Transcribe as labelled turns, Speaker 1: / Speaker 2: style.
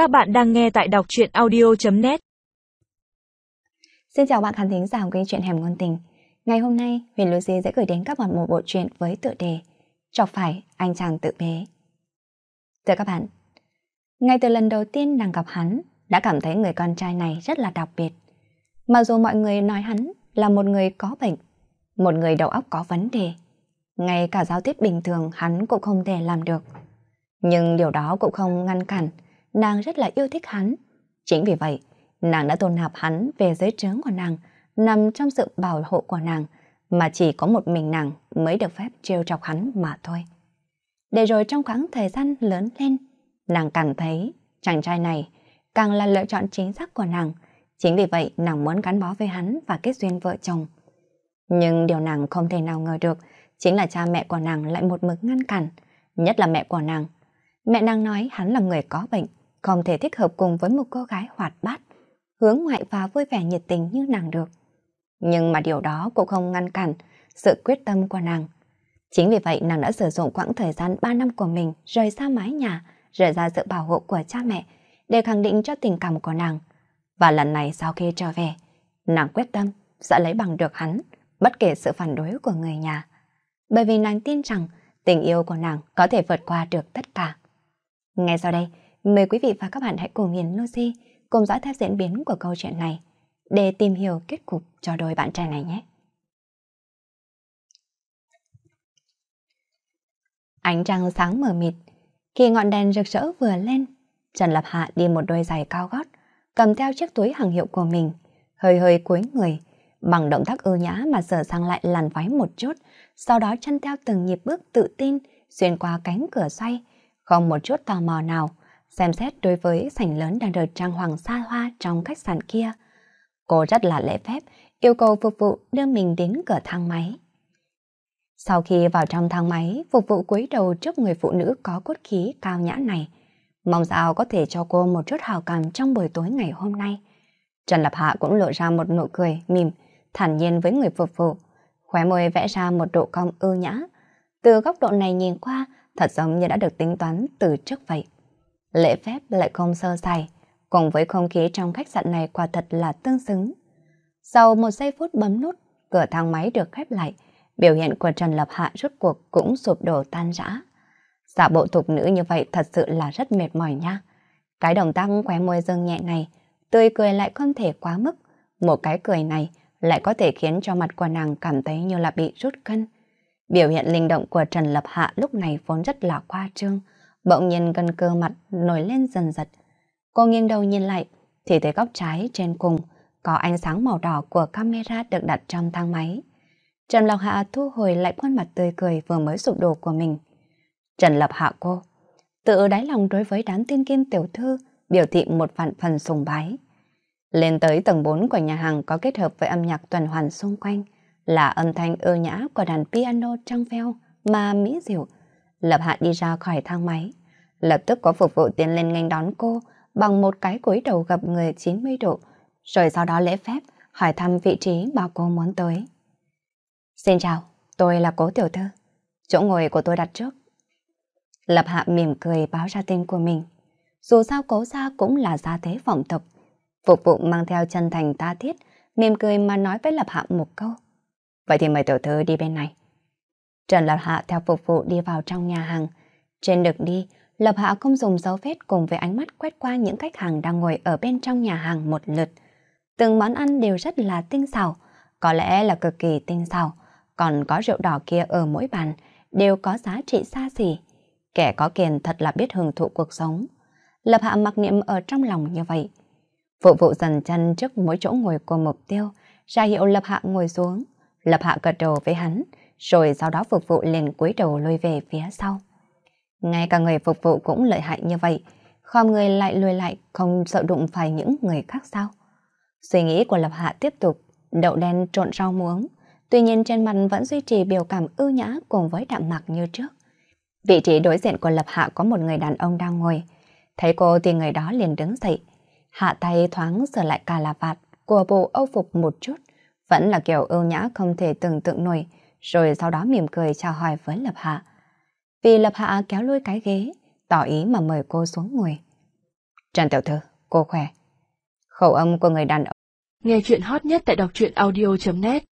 Speaker 1: Các bạn đang nghe tại đọc truyện audio.net
Speaker 2: Xin chào bạn khán thính giả của kênh chuyện Hẻm Ngôn Tình. Ngày hôm nay, Huyền Lucy sẽ gửi đến các bạn một bộ truyện với tựa đề Chọc phải anh chàng tự bế. Thưa các bạn, ngay từ lần đầu tiên nàng gặp hắn, đã cảm thấy người con trai này rất là đặc biệt. Mặc dù mọi người nói hắn là một người có bệnh, một người đầu óc có vấn đề, ngay cả giao tiếp bình thường hắn cũng không thể làm được. Nhưng điều đó cũng không ngăn cản, nàng rất là yêu thích hắn. Chính vì vậy, nàng đã tôn nạp hắn về dưới trướng của nàng, nằm trong sự bảo hộ của nàng, mà chỉ có một mình nàng mới được phép trêu chọc hắn mà thôi. Để rồi trong khoảng thời gian lớn lên, nàng cảm thấy chàng trai này càng là lựa chọn chính xác của nàng. Chính vì vậy nàng muốn gắn bó với hắn và kết duyên vợ chồng. Nhưng điều nàng không thể nào ngờ được chính là cha mẹ của nàng lại một mực ngăn cản, nhất là mẹ của nàng. Mẹ nàng nói hắn là người có bệnh, không thể thích hợp cùng với một cô gái hoạt bát, hướng ngoại và vui vẻ nhiệt tình như nàng được. Nhưng mà điều đó cũng không ngăn cản sự quyết tâm của nàng. Chính vì vậy nàng đã sử dụng quãng thời gian 3 năm của mình rời xa mái nhà, rời ra sự bảo hộ của cha mẹ để khẳng định cho tình cảm của nàng. Và lần này sau khi trở về, nàng quyết tâm sẽ lấy bằng được hắn, bất kể sự phản đối của người nhà. Bởi vì nàng tin rằng tình yêu của nàng có thể vượt qua được tất cả. Ngay sau đây, mời quý vị và các bạn hãy cùng nhìn Lucy cùng dõi theo diễn biến của câu chuyện này để tìm hiểu kết cục cho đôi bạn trai này nhé. Ánh trăng sáng mờ mịt, khi ngọn đèn rực rỡ vừa lên, Trần Lập Hạ đi một đôi giày cao gót, cầm theo chiếc túi hàng hiệu của mình, hơi hơi cúi người, bằng động tác ưu nhã mà sửa sang lại làn váy một chút, sau đó chân theo từng nhịp bước tự tin xuyên qua cánh cửa xoay, không một chút tò mò nào, xem xét đối với sảnh lớn đang được trang hoàng xa hoa trong khách sạn kia. Cô rất là lễ phép, yêu cầu phục vụ đưa mình đến cửa thang máy. Sau khi vào trong thang máy, phục vụ cúi đầu trước người phụ nữ có cốt khí cao nhã này, mong sao có thể cho cô một chút hào cảm trong buổi tối ngày hôm nay. Trần Lập Hạ cũng lộ ra một nụ cười mỉm, thản nhiên với người phục vụ, khóe môi vẽ ra một độ cong ưu nhã. Từ góc độ này nhìn qua, thật giống như đã được tính toán từ trước vậy. Lễ phép lại không sơ sài, cùng với không khí trong khách sạn này quả thật là tương xứng. Sau một giây phút bấm nút, cửa thang máy được khép lại, biểu hiện của Trần Lập Hạ rốt cuộc cũng sụp đổ tan rã. Giả bộ thục nữ như vậy thật sự là rất mệt mỏi nha. Cái động tác khóe môi dương nhẹ này, tươi cười lại không thể quá mức. Một cái cười này lại có thể khiến cho mặt của nàng cảm thấy như là bị rút cân. Biểu hiện linh động của Trần Lập Hạ lúc này vốn rất là khoa trương, bỗng nhiên gần cơ mặt nổi lên dần dật. Cô nghiêng đầu nhìn lại, thì thấy góc trái trên cùng có ánh sáng màu đỏ của camera được đặt trong thang máy. Trần lộc Hạ thu hồi lại khuôn mặt tươi cười vừa mới sụp đổ của mình. Trần Lập Hạ cô, tự đáy lòng đối với đám tiên kim tiểu thư biểu thị một vạn phần sùng bái. Lên tới tầng 4 của nhà hàng có kết hợp với âm nhạc tuần hoàn xung quanh là âm thanh ưu nhã của đàn piano trong veo mà mỹ diệu. Lập Hạ đi ra khỏi thang máy, lập tức có phục vụ tiến lên nghênh đón cô bằng một cái cúi đầu gặp người 90 độ, rồi sau đó lễ phép hỏi thăm vị trí mà cô muốn tới. Xin chào, tôi là Cố Tiểu Thư. Chỗ ngồi của tôi đặt trước. Lập Hạ mỉm cười báo ra tên của mình. Dù sao cố gia cũng là gia thế vọng tộc. Phục vụ mang theo chân thành ta thiết, mỉm cười mà nói với Lập Hạ một câu. Vậy thì mời tiểu thư đi bên này. Trần Lập Hạ theo phục vụ đi vào trong nhà hàng. Trên đường đi, Lập Hạ không dùng dấu vết cùng với ánh mắt quét qua những khách hàng đang ngồi ở bên trong nhà hàng một lượt. Từng món ăn đều rất là tinh xảo, có lẽ là cực kỳ tinh xảo. Còn có rượu đỏ kia ở mỗi bàn đều có giá trị xa xỉ. Kẻ có tiền thật là biết hưởng thụ cuộc sống. Lập Hạ mặc niệm ở trong lòng như vậy. Phục vụ dần chân trước mỗi chỗ ngồi của mục tiêu, ra hiệu Lập Hạ ngồi xuống. Lập Hạ gật đầu với hắn, rồi sau đó phục vụ liền cúi đầu lùi về phía sau. Ngay cả người phục vụ cũng lợi hại như vậy, khom người lại lùi lại không sợ đụng phải những người khác sao. Suy nghĩ của Lập Hạ tiếp tục, đậu đen trộn rau muống, tuy nhiên trên mặt vẫn duy trì biểu cảm ưu nhã cùng với đạm mạc như trước. Vị trí đối diện của Lập Hạ có một người đàn ông đang ngồi, thấy cô thì người đó liền đứng dậy, hạ tay thoáng sửa lại cà là vạt của bộ âu phục một chút, vẫn là kiểu ưu nhã không thể tưởng tượng nổi, rồi sau đó mỉm cười chào hỏi với Lập Hạ. Vì Lập Hạ kéo lôi cái ghế, tỏ ý mà mời cô xuống ngồi. Trần Tiểu Thư, cô khỏe. Khẩu âm của người đàn ông.
Speaker 3: Nghe chuyện hot nhất tại đọc truyện audio.net